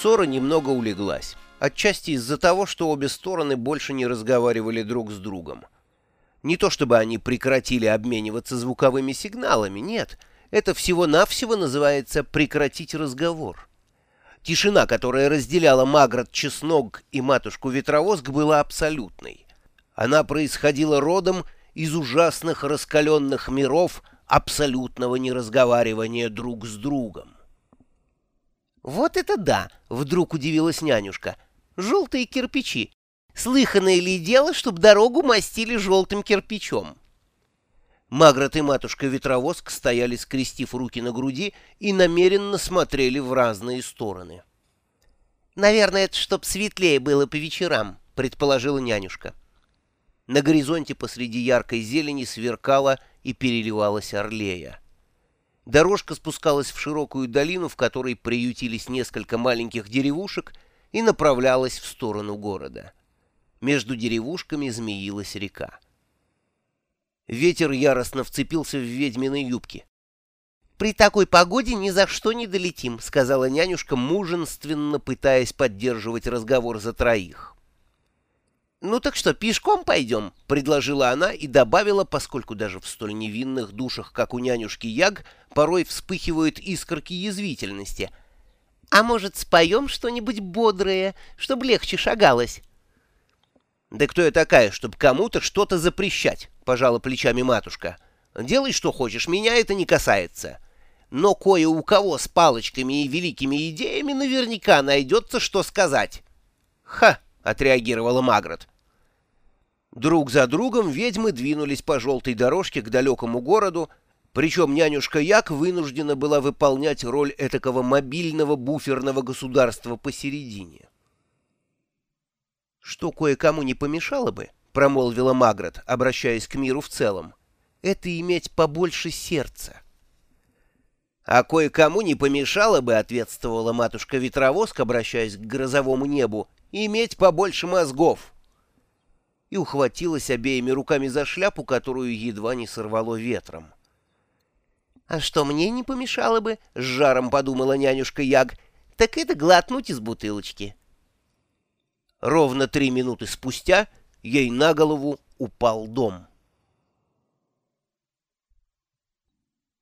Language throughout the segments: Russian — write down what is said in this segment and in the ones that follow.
ссора немного улеглась. Отчасти из-за того, что обе стороны больше не разговаривали друг с другом. Не то чтобы они прекратили обмениваться звуковыми сигналами, нет. Это всего-навсего называется «прекратить разговор». Тишина, которая разделяла Маград Чеснок и матушку Ветровоск, была абсолютной. Она происходила родом из ужасных раскаленных миров абсолютного неразговаривания друг с другом. «Вот это да!» — вдруг удивилась нянюшка. «Желтые кирпичи. Слыханное ли дело, чтоб дорогу мастили желтым кирпичом?» Магрот и матушка-ветровоск стояли, скрестив руки на груди, и намеренно смотрели в разные стороны. «Наверное, это чтоб светлее было по вечерам», — предположила нянюшка. На горизонте посреди яркой зелени сверкала и переливалась орлея. Дорожка спускалась в широкую долину, в которой приютились несколько маленьких деревушек, и направлялась в сторону города. Между деревушками змеилась река. Ветер яростно вцепился в ведьминой юбки. «При такой погоде ни за что не долетим», — сказала нянюшка, мужественно пытаясь поддерживать разговор за троих. «Ну так что, пешком пойдем?» — предложила она и добавила, поскольку даже в столь невинных душах, как у нянюшки Яг, порой вспыхивают искорки язвительности. «А может, споем что-нибудь бодрое, чтобы легче шагалось?» «Да кто я такая, чтобы кому-то что-то запрещать?» — пожала плечами матушка. «Делай, что хочешь, меня это не касается. Но кое у кого с палочками и великими идеями наверняка найдется, что сказать». «Ха!» — отреагировала Магрот. Друг за другом ведьмы двинулись по желтой дорожке к далекому городу, причем нянюшка Як вынуждена была выполнять роль этакого мобильного буферного государства посередине. «Что кое-кому не помешало бы, — промолвила Магрот, обращаясь к миру в целом, — это иметь побольше сердца». «А кое-кому не помешало бы, — ответствовала матушка-ветровозк, обращаясь к грозовому небу, — иметь побольше мозгов» и ухватилась обеими руками за шляпу, которую едва не сорвало ветром. «А что мне не помешало бы?» — с жаром подумала нянюшка Яг. «Так это глотнуть из бутылочки». Ровно три минуты спустя ей на голову упал дом.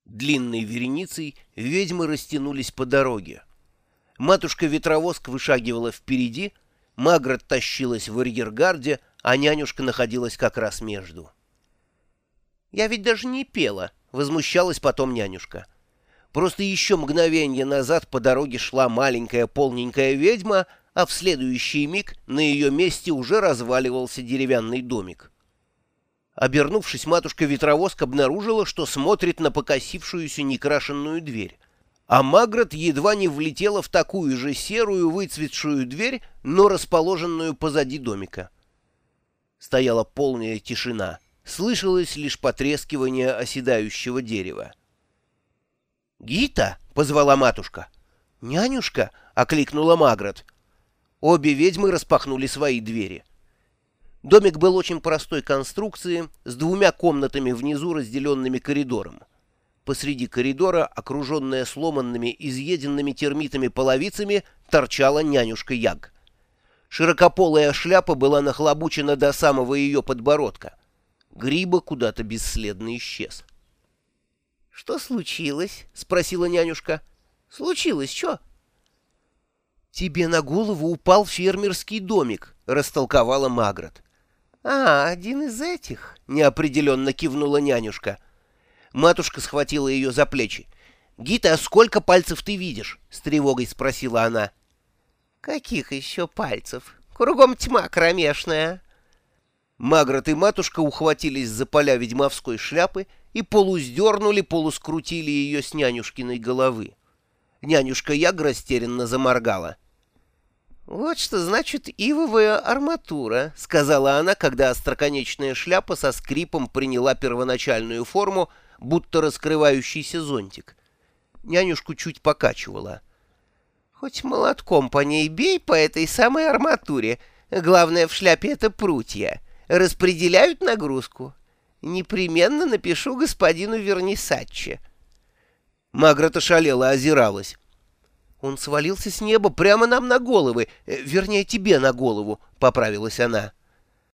Длинной вереницей ведьмы растянулись по дороге. Матушка-ветровозк вышагивала впереди, Магрот тащилась в арьергарде, а нянюшка находилась как раз между. «Я ведь даже не пела», — возмущалась потом нянюшка. «Просто еще мгновение назад по дороге шла маленькая полненькая ведьма, а в следующий миг на ее месте уже разваливался деревянный домик». Обернувшись, матушка-ветровозка обнаружила, что смотрит на покосившуюся некрашенную дверь. А Магрот едва не влетела в такую же серую выцветшую дверь, но расположенную позади домика. Стояла полная тишина. Слышалось лишь потрескивание оседающего дерева. «Гита!» — позвала матушка. «Нянюшка!» — окликнула Магрот. Обе ведьмы распахнули свои двери. Домик был очень простой конструкции, с двумя комнатами внизу, разделенными коридором. Посреди коридора, окруженная сломанными, изъеденными термитами половицами, торчала нянюшка Яг. Широкополая шляпа была нахлобучена до самого ее подбородка. Гриба куда-то бесследно исчез. — Что случилось? — спросила нянюшка. — Случилось что? — Тебе на голову упал фермерский домик, — растолковала Магрот. — А, один из этих, — неопределенно кивнула нянюшка. Матушка схватила ее за плечи. — Гита, а сколько пальцев ты видишь? — с тревогой спросила она. — «Каких еще пальцев? Кругом тьма кромешная». Магрот и матушка ухватились за поля ведьмовской шляпы и полуздернули, полускрутили ее с нянюшкиной головы. Нянюшка Яг растерянно заморгала. «Вот что значит ивовая арматура», — сказала она, когда остроконечная шляпа со скрипом приняла первоначальную форму, будто раскрывающийся зонтик. Нянюшку чуть покачивала. Хоть молотком по ней бей по этой самой арматуре. Главное в шляпе это прутья. Распределяют нагрузку. Непременно напишу господину Вернисачче. Магрот ошалела, озиралась. «Он свалился с неба прямо нам на головы, э, вернее, тебе на голову», — поправилась она.